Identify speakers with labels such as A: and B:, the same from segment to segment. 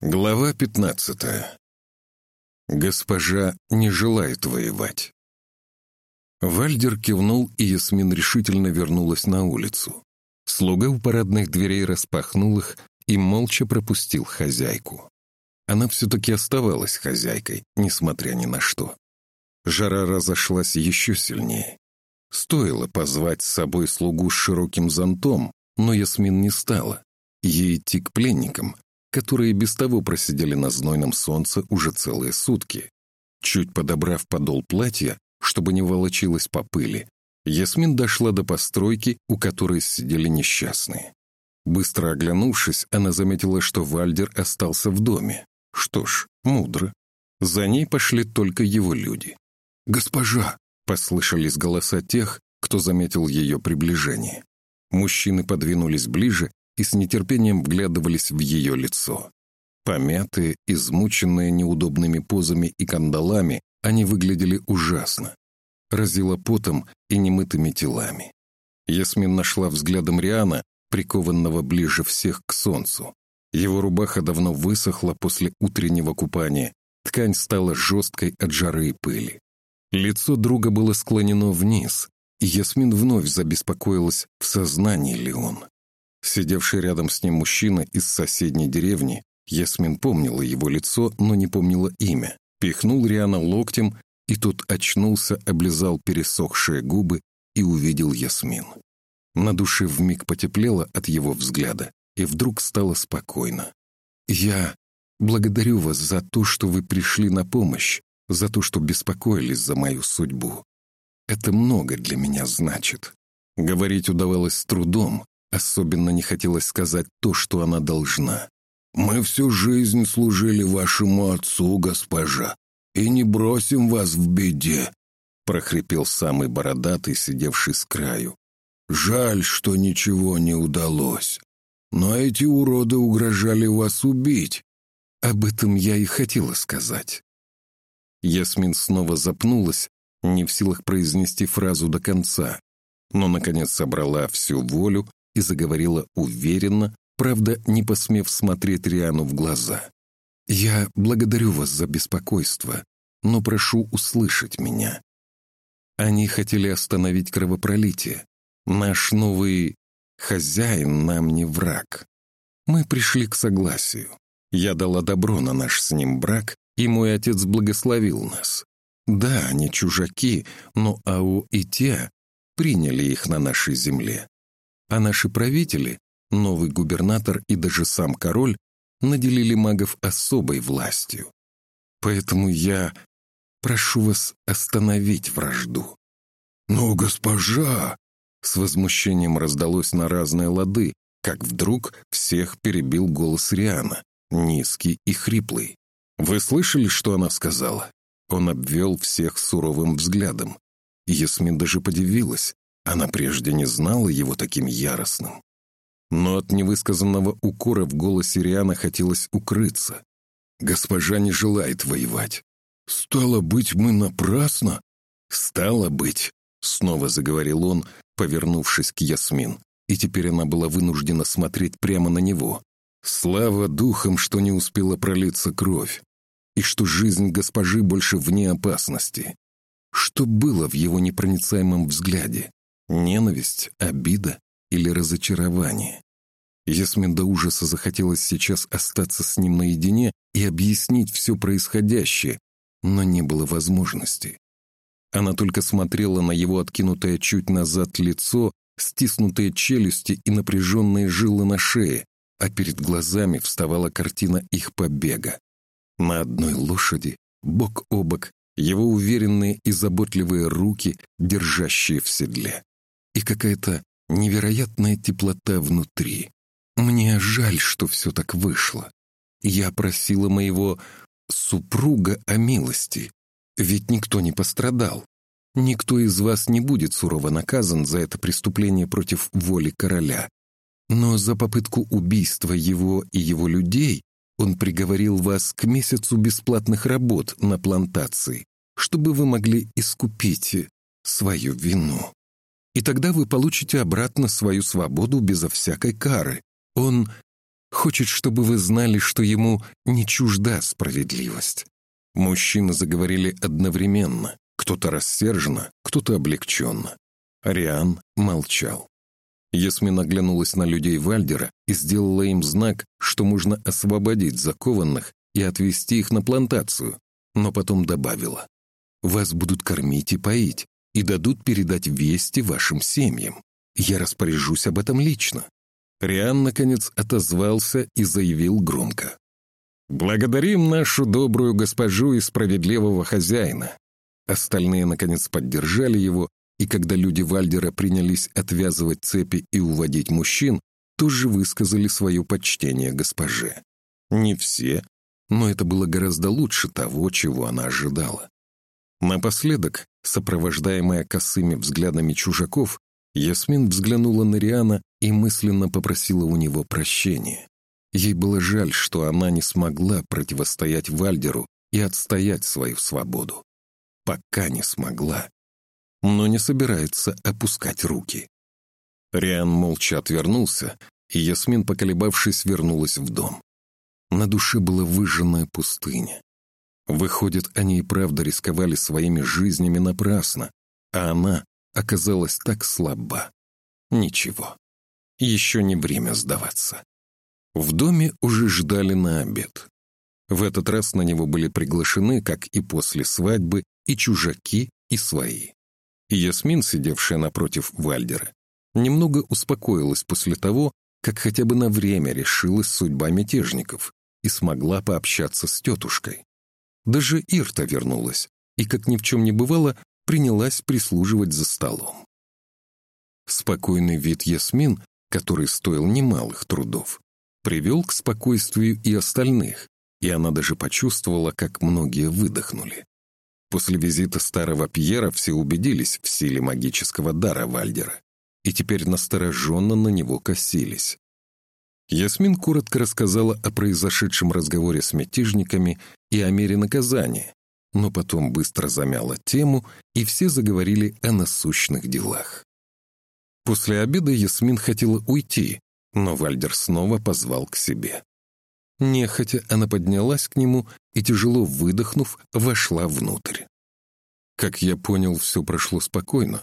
A: Глава пятнадцатая. Госпожа не желает воевать. Вальдер кивнул, и Ясмин решительно вернулась на улицу. Слуга у парадных дверей распахнул их и молча пропустил хозяйку. Она все-таки оставалась хозяйкой, несмотря ни на что. Жара разошлась еще сильнее. Стоило позвать с собой слугу с широким зонтом, но Ясмин не стала. Ей идти к пленникам, которые без того просидели на знойном солнце уже целые сутки. Чуть подобрав подол платья, чтобы не волочилось по пыли, Ясмин дошла до постройки, у которой сидели несчастные. Быстро оглянувшись, она заметила, что Вальдер остался в доме. Что ж, мудро. За ней пошли только его люди. «Госпожа!» — послышались голоса тех, кто заметил ее приближение. Мужчины подвинулись ближе и с нетерпением вглядывались в ее лицо. Помятые, измученные неудобными позами и кандалами, они выглядели ужасно. Разило потом и немытыми телами. Ясмин нашла взглядом Риана, прикованного ближе всех к солнцу. Его рубаха давно высохла после утреннего купания, ткань стала жесткой от жары и пыли. Лицо друга было склонено вниз, и Ясмин вновь забеспокоилась, в сознании ли он. Сидевший рядом с ним мужчина из соседней деревни, Ясмин помнила его лицо, но не помнила имя, пихнул Риана локтем, и тот очнулся, облизал пересохшие губы и увидел Ясмин. На душе вмиг потеплело от его взгляда, и вдруг стало спокойно. «Я благодарю вас за то, что вы пришли на помощь, за то, что беспокоились за мою судьбу. Это много для меня значит». Говорить удавалось с трудом, Особенно не хотелось сказать то, что она должна. «Мы всю жизнь служили вашему отцу, госпожа, и не бросим вас в беде», прохрипел самый бородатый, сидевший с краю. «Жаль, что ничего не удалось. Но эти уроды угрожали вас убить». Об этом я и хотела сказать. Ясмин снова запнулась, не в силах произнести фразу до конца, но, наконец, собрала всю волю и заговорила уверенно, правда, не посмев смотреть Риану в глаза. «Я благодарю вас за беспокойство, но прошу услышать меня. Они хотели остановить кровопролитие. Наш новый хозяин нам не враг. Мы пришли к согласию. Я дала добро на наш с ним брак, и мой отец благословил нас. Да, они чужаки, но Ау и те приняли их на нашей земле. А наши правители, новый губернатор и даже сам король, наделили магов особой властью. Поэтому я прошу вас остановить вражду». «Но, госпожа!» С возмущением раздалось на разные лады, как вдруг всех перебил голос Риана, низкий и хриплый. «Вы слышали, что она сказала?» Он обвел всех суровым взглядом. Ясмин даже подивилась, она прежде не знала его таким яростным. Но от невысказанного укора в голосе Риана хотелось укрыться. «Госпожа не желает воевать». «Стало быть, мы напрасно?» «Стало быть», — снова заговорил он, повернувшись к Ясмин, и теперь она была вынуждена смотреть прямо на него. Слава духам, что не успела пролиться кровь, и что жизнь госпожи больше вне опасности. Что было в его непроницаемом взгляде? Ненависть, обида или разочарование? Ясмин до ужаса захотелось сейчас остаться с ним наедине и объяснить все происходящее, но не было возможности. Она только смотрела на его откинутое чуть назад лицо, стиснутые челюсти и напряженные жилы на шее, а перед глазами вставала картина их побега. На одной лошади, бок о бок, его уверенные и заботливые руки, держащие в седле и какая-то невероятная теплота внутри. Мне жаль, что все так вышло. Я просила моего супруга о милости, ведь никто не пострадал. Никто из вас не будет сурово наказан за это преступление против воли короля. Но за попытку убийства его и его людей он приговорил вас к месяцу бесплатных работ на плантации, чтобы вы могли искупить свою вину и тогда вы получите обратно свою свободу безо всякой кары. Он Хочет, чтобы вы знали, что ему не чужда справедливость. Мужчины заговорили одновременно, кто-то рассерженно, кто-то облегченно. Ариан молчал. Ясмин оглянулась на людей Вальдера и сделала им знак, что можно освободить закованных и отвезти их на плантацию, но потом добавила. «Вас будут кормить и поить, и дадут передать вести вашим семьям. Я распоряжусь об этом лично». Риан, наконец, отозвался и заявил громко. «Благодарим нашу добрую госпожу и справедливого хозяина». Остальные, наконец, поддержали его, и когда люди Вальдера принялись отвязывать цепи и уводить мужчин, тоже высказали свое почтение госпоже. Не все, но это было гораздо лучше того, чего она ожидала. Напоследок, сопровождаемая косыми взглядами чужаков, Ясмин взглянула на Риана и мысленно попросила у него прощения. Ей было жаль, что она не смогла противостоять Вальдеру и отстоять свою свободу. Пока не смогла но не собирается опускать руки. Риан молча отвернулся, и Ясмин, поколебавшись, вернулась в дом. На душе была выжженная пустыня. Выходит, они и правда рисковали своими жизнями напрасно, а она оказалась так слаба. Ничего, еще не время сдаваться. В доме уже ждали на обед. В этот раз на него были приглашены, как и после свадьбы, и чужаки, и свои. Ясмин, сидевшая напротив Вальдера, немного успокоилась после того, как хотя бы на время решилась судьба мятежников и смогла пообщаться с тетушкой. Даже Ирта вернулась и, как ни в чем не бывало, принялась прислуживать за столом. Спокойный вид Ясмин, который стоил немалых трудов, привел к спокойствию и остальных, и она даже почувствовала, как многие выдохнули. После визита старого Пьера все убедились в силе магического дара Вальдера и теперь настороженно на него косились. Ясмин коротко рассказала о произошедшем разговоре с мятежниками и о мере наказания, но потом быстро замяла тему, и все заговорили о насущных делах. После обеда Ясмин хотела уйти, но Вальдер снова позвал к себе. Нехотя она поднялась к нему и, тяжело выдохнув, вошла внутрь. «Как я понял, все прошло спокойно.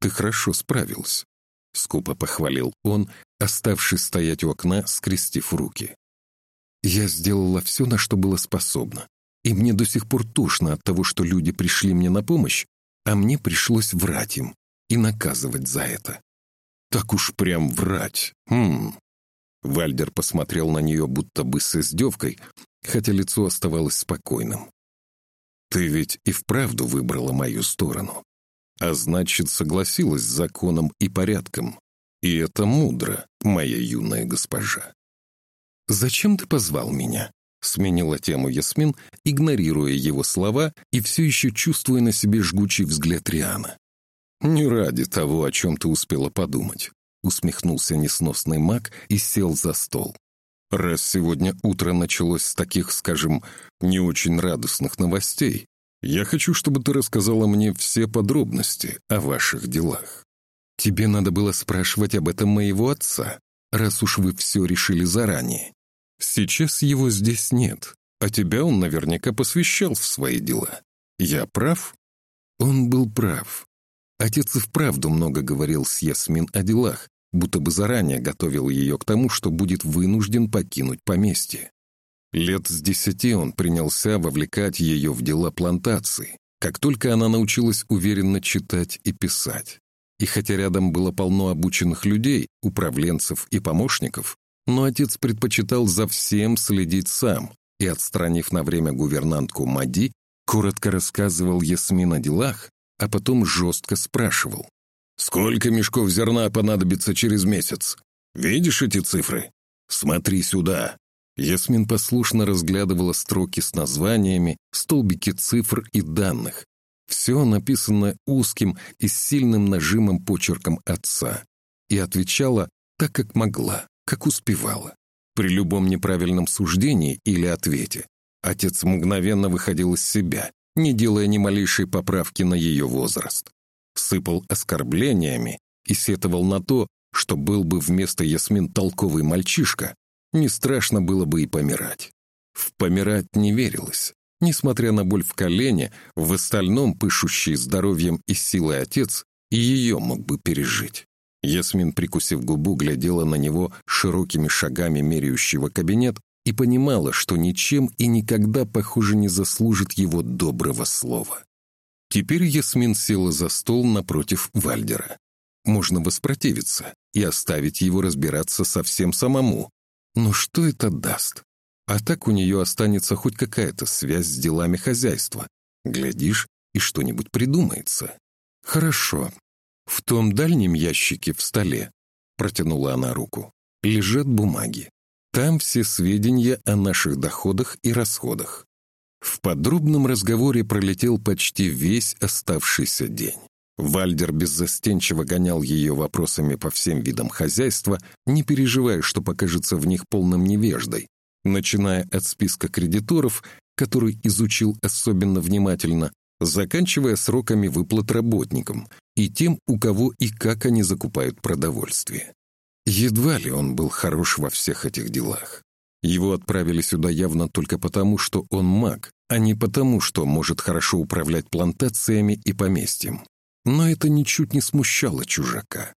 A: Ты хорошо справилась», — скупо похвалил он, оставшись стоять у окна, скрестив руки. «Я сделала все, на что было способна, и мне до сих пор тошно от того, что люди пришли мне на помощь, а мне пришлось врать им и наказывать за это. Так уж прям врать. Хм, Вальдер посмотрел на нее будто бы с издевкой, хотя лицо оставалось спокойным. «Ты ведь и вправду выбрала мою сторону, а значит, согласилась с законом и порядком. И это мудро, моя юная госпожа». «Зачем ты позвал меня?» — сменила тему Ясмин, игнорируя его слова и все еще чувствуя на себе жгучий взгляд Риана. «Не ради того, о чем ты успела подумать усмехнулся несносный маг и сел за стол. «Раз сегодня утро началось с таких, скажем, не очень радостных новостей, я хочу, чтобы ты рассказала мне все подробности о ваших делах. Тебе надо было спрашивать об этом моего отца, раз уж вы все решили заранее. Сейчас его здесь нет, а тебя он наверняка посвящал в свои дела. Я прав?» Он был прав. Отец и вправду много говорил с Ясмин о делах, будто бы заранее готовил ее к тому, что будет вынужден покинуть поместье. Лет с десяти он принялся вовлекать ее в дела плантации, как только она научилась уверенно читать и писать. И хотя рядом было полно обученных людей, управленцев и помощников, но отец предпочитал за всем следить сам и, отстранив на время гувернантку Мади, коротко рассказывал Ясмин о делах, а потом жестко спрашивал, Сколько мешков зерна понадобится через месяц? Видишь эти цифры? Смотри сюда. Ясмин послушно разглядывала строки с названиями, столбики цифр и данных. Все написано узким и сильным нажимом почерком отца. И отвечала так, как могла, как успевала. При любом неправильном суждении или ответе отец мгновенно выходил из себя, не делая ни малейшей поправки на ее возраст сыпал оскорблениями и сетовал на то, что был бы вместо Ясмин толковый мальчишка, не страшно было бы и помирать. В помирать не верилось. Несмотря на боль в колене, в остальном пышущий здоровьем и силой отец и ее мог бы пережить. Ясмин, прикусив губу, глядела на него широкими шагами меряющего кабинет и понимала, что ничем и никогда, похоже, не заслужит его доброго слова. Теперь Ясмин села за стол напротив Вальдера. Можно воспротивиться и оставить его разбираться совсем самому. Но что это даст? А так у нее останется хоть какая-то связь с делами хозяйства. Глядишь, и что-нибудь придумается. Хорошо. В том дальнем ящике в столе, протянула она руку, лежат бумаги. Там все сведения о наших доходах и расходах. В подробном разговоре пролетел почти весь оставшийся день. Вальдер беззастенчиво гонял ее вопросами по всем видам хозяйства, не переживая, что покажется в них полным невеждой, начиная от списка кредиторов, который изучил особенно внимательно, заканчивая сроками выплат работникам и тем, у кого и как они закупают продовольствие. Едва ли он был хорош во всех этих делах. Его отправили сюда явно только потому, что он маг, а не потому, что может хорошо управлять плантациями и поместьем. Но это ничуть не смущало чужака.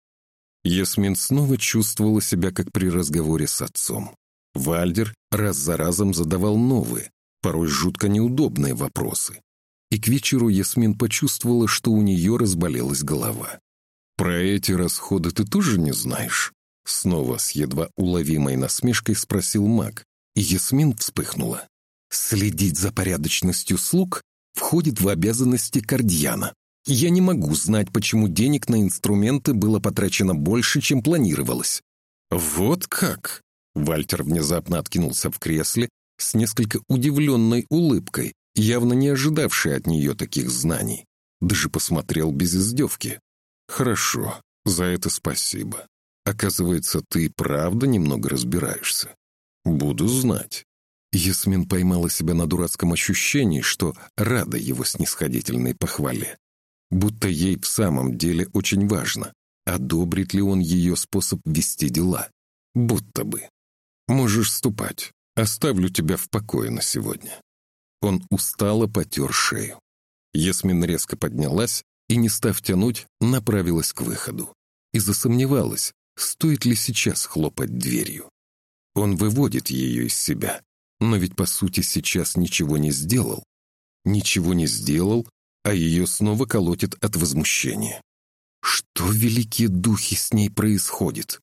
A: Ясмин снова чувствовала себя, как при разговоре с отцом. Вальдер раз за разом задавал новые, порой жутко неудобные вопросы. И к вечеру Ясмин почувствовала, что у нее разболелась голова. «Про эти расходы ты тоже не знаешь?» Снова с едва уловимой насмешкой спросил маг, и Ясмин вспыхнула. «Следить за порядочностью слуг входит в обязанности Кардьяна. Я не могу знать, почему денег на инструменты было потрачено больше, чем планировалось». «Вот как?» Вальтер внезапно откинулся в кресле с несколько удивленной улыбкой, явно не ожидавший от нее таких знаний. Даже посмотрел без издевки. «Хорошо, за это спасибо. Оказывается, ты правда немного разбираешься. Буду знать». Ясмин поймала себя на дурацком ощущении, что рада его снисходительной похвале будто ей в самом деле очень важно, одобрит ли он ее способ вести дела. Будто бы. «Можешь ступать. Оставлю тебя в покое на сегодня». Он устало потер шею. Ясмин резко поднялась и, не став тянуть, направилась к выходу. И засомневалась, стоит ли сейчас хлопать дверью. Он выводит ее из себя, но ведь по сути сейчас ничего не сделал. Ничего не сделал а ее снова колотит от возмущения. Что, великие духи, с ней происходит?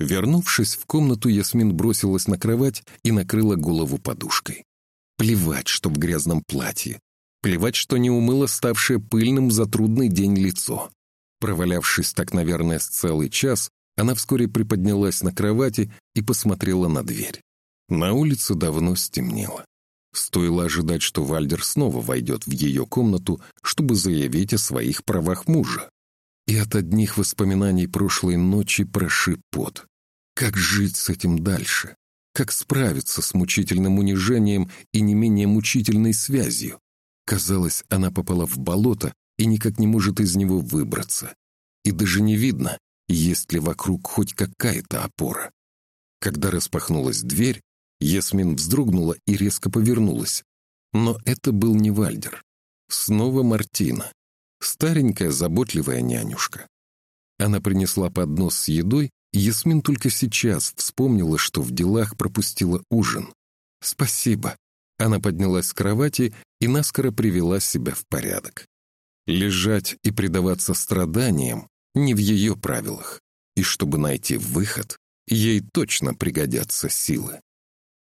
A: Вернувшись в комнату, Ясмин бросилась на кровать и накрыла голову подушкой. Плевать, что в грязном платье. Плевать, что не умыла ставшее пыльным за трудный день лицо. Провалявшись так, наверное, с целый час, она вскоре приподнялась на кровати и посмотрела на дверь. На улице давно стемнело. Стоило ожидать, что Вальдер снова войдет в ее комнату, чтобы заявить о своих правах мужа. И от одних воспоминаний прошлой ночи прошиб пот. Как жить с этим дальше? Как справиться с мучительным унижением и не менее мучительной связью? Казалось, она попала в болото и никак не может из него выбраться. И даже не видно, есть ли вокруг хоть какая-то опора. Когда распахнулась дверь, Ясмин вздрогнула и резко повернулась. Но это был не Вальдер. Снова Мартина. Старенькая, заботливая нянюшка. Она принесла поднос с едой, и Ясмин только сейчас вспомнила, что в делах пропустила ужин. «Спасибо». Она поднялась с кровати и наскоро привела себя в порядок. Лежать и предаваться страданиям не в ее правилах, и чтобы найти выход, ей точно пригодятся силы.